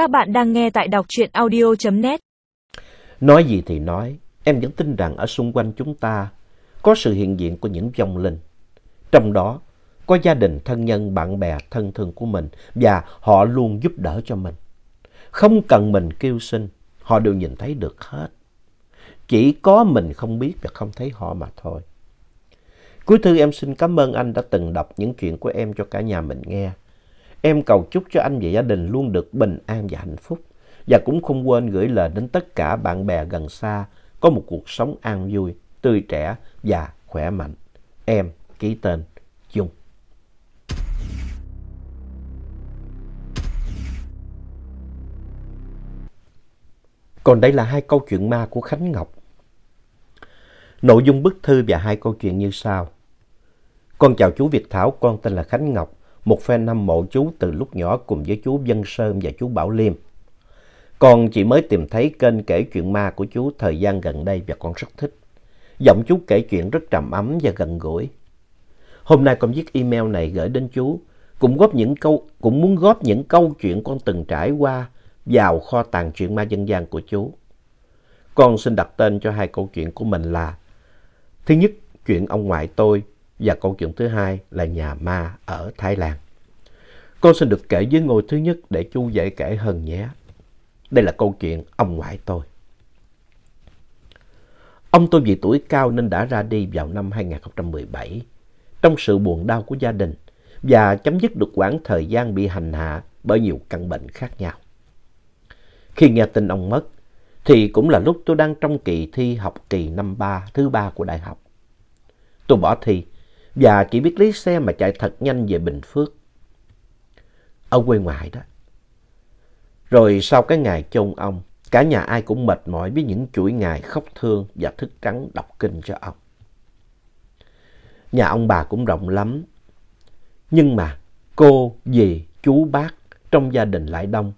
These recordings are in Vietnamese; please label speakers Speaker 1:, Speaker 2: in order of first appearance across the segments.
Speaker 1: Các bạn đang nghe tại đọc truyện audio.net.
Speaker 2: Nói gì thì nói, em vẫn tin rằng ở xung quanh chúng ta có sự hiện diện của những vong linh. Trong đó có gia đình, thân nhân, bạn bè, thân thương của mình và họ luôn giúp đỡ cho mình. Không cần mình kêu xin, họ đều nhìn thấy được hết. Chỉ có mình không biết và không thấy họ mà thôi. Cuối thư em xin cảm ơn anh đã từng đọc những chuyện của em cho cả nhà mình nghe. Em cầu chúc cho anh và gia đình luôn được bình an và hạnh phúc. Và cũng không quên gửi lời đến tất cả bạn bè gần xa có một cuộc sống an vui, tươi trẻ và khỏe mạnh. Em ký tên Dung. Còn đây là hai câu chuyện ma của Khánh Ngọc. Nội dung bức thư và hai câu chuyện như sau. Con chào chú Việt Thảo, con tên là Khánh Ngọc, một fan hâm mộ chú từ lúc nhỏ cùng với chú Vân Sơn và chú Bảo Liêm. Con chỉ mới tìm thấy kênh kể chuyện ma của chú thời gian gần đây và con rất thích. Giọng chú kể chuyện rất trầm ấm và gần gũi. Hôm nay con viết email này gửi đến chú, cũng góp những câu cũng muốn góp những câu chuyện con từng trải qua vào kho tàng chuyện ma dân gian của chú. Con xin đặt tên cho hai câu chuyện của mình là Thứ nhất, chuyện ông ngoại tôi và câu chuyện thứ hai là nhà ma ở Thái Lan. Cô xin được kể với ngôi thứ nhất để chú dễ kể hơn nhé. Đây là câu chuyện ông ngoại tôi. Ông tôi vì tuổi cao nên đã ra đi vào năm 2017 trong sự buồn đau của gia đình và chấm dứt được quãng thời gian bị hành hạ bởi nhiều căn bệnh khác nhau. Khi nghe tin ông mất, thì cũng là lúc tôi đang trong kỳ thi học kỳ năm ba, thứ ba của đại học. Tôi bỏ thi và chỉ biết lấy xe mà chạy thật nhanh về Bình Phước. Ở quê ngoại đó. Rồi sau cái ngày chôn ông, cả nhà ai cũng mệt mỏi với những chuỗi ngày khóc thương và thức trắng đọc kinh cho ông. Nhà ông bà cũng rộng lắm. Nhưng mà cô, dì, chú, bác trong gia đình lại đông.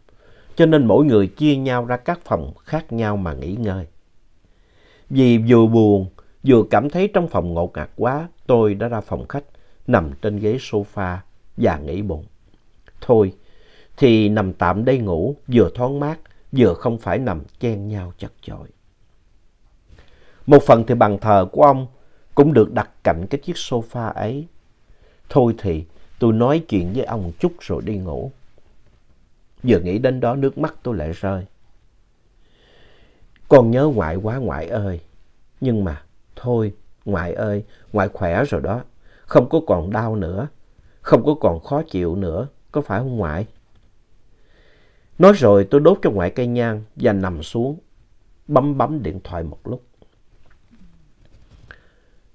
Speaker 2: Cho nên mỗi người chia nhau ra các phòng khác nhau mà nghỉ ngơi. Vì vừa buồn, vừa cảm thấy trong phòng ngột ngạt quá, tôi đã ra phòng khách, nằm trên ghế sofa và nghĩ bụng. Thôi, thì nằm tạm đây ngủ, vừa thoáng mát, vừa không phải nằm chen nhau chật chội. Một phần thì bàn thờ của ông cũng được đặt cạnh cái chiếc sofa ấy. Thôi thì tôi nói chuyện với ông chút rồi đi ngủ. Vừa nghĩ đến đó nước mắt tôi lại rơi. Con nhớ ngoại quá ngoại ơi. Nhưng mà thôi ngoại ơi, ngoại khỏe rồi đó. Không có còn đau nữa. Không có còn khó chịu nữa. Có phải không ngoại? Nói rồi tôi đốt cho ngoại cây nhang và nằm xuống. Bấm bấm điện thoại một lúc.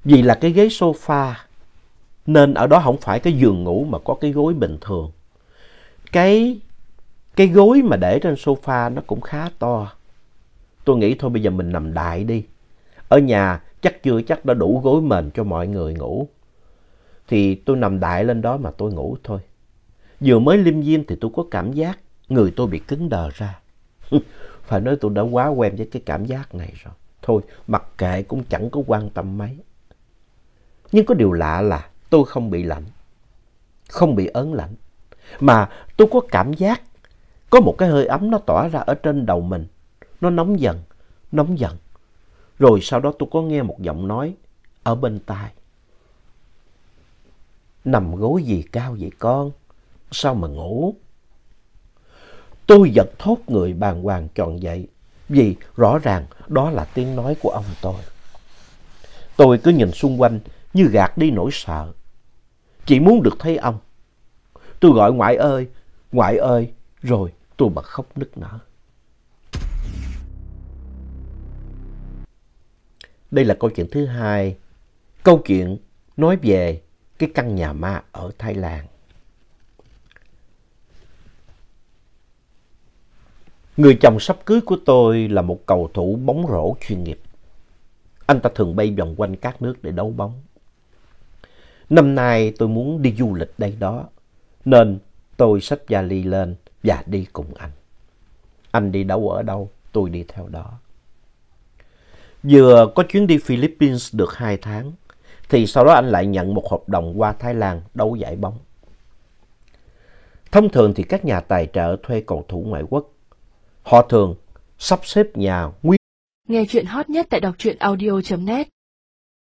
Speaker 2: Vì là cái ghế sofa nên ở đó không phải cái giường ngủ mà có cái gối bình thường. Cái, cái gối mà để trên sofa nó cũng khá to. Tôi nghĩ thôi bây giờ mình nằm đại đi. Ở nhà chắc chưa chắc đã đủ gối mền cho mọi người ngủ. Thì tôi nằm đại lên đó mà tôi ngủ thôi. Vừa mới lim diêm thì tôi có cảm giác người tôi bị cứng đờ ra. Phải nói tôi đã quá quen với cái cảm giác này rồi. Thôi mặc kệ cũng chẳng có quan tâm mấy. Nhưng có điều lạ là tôi không bị lạnh, không bị ớn lạnh. Mà tôi có cảm giác có một cái hơi ấm nó tỏa ra ở trên đầu mình. Nó nóng dần, nóng dần. Rồi sau đó tôi có nghe một giọng nói ở bên tai. Nằm gối gì cao vậy con? Sao mà ngủ? Tôi giật thốt người bàng hoàng tròn dậy. Vì rõ ràng đó là tiếng nói của ông tôi. Tôi cứ nhìn xung quanh như gạt đi nỗi sợ. Chỉ muốn được thấy ông. Tôi gọi ngoại ơi, ngoại ơi, rồi tôi bật khóc nức nở. Đây là câu chuyện thứ hai. Câu chuyện nói về cái căn nhà ma ở Thái Lan. Người chồng sắp cưới của tôi là một cầu thủ bóng rổ chuyên nghiệp. Anh ta thường bay vòng quanh các nước để đấu bóng. Năm nay tôi muốn đi du lịch đây đó, nên tôi xách vali lên và đi cùng anh. Anh đi đâu ở đâu, tôi đi theo đó. Vừa có chuyến đi Philippines được 2 tháng, thì sau đó anh lại nhận một hợp đồng qua Thái Lan đấu giải bóng. Thông thường thì các nhà tài trợ thuê cầu thủ ngoại quốc họ thường sắp xếp nhà nguyên
Speaker 1: Nghe chuyện hot nhất tại đọc truyện audio.net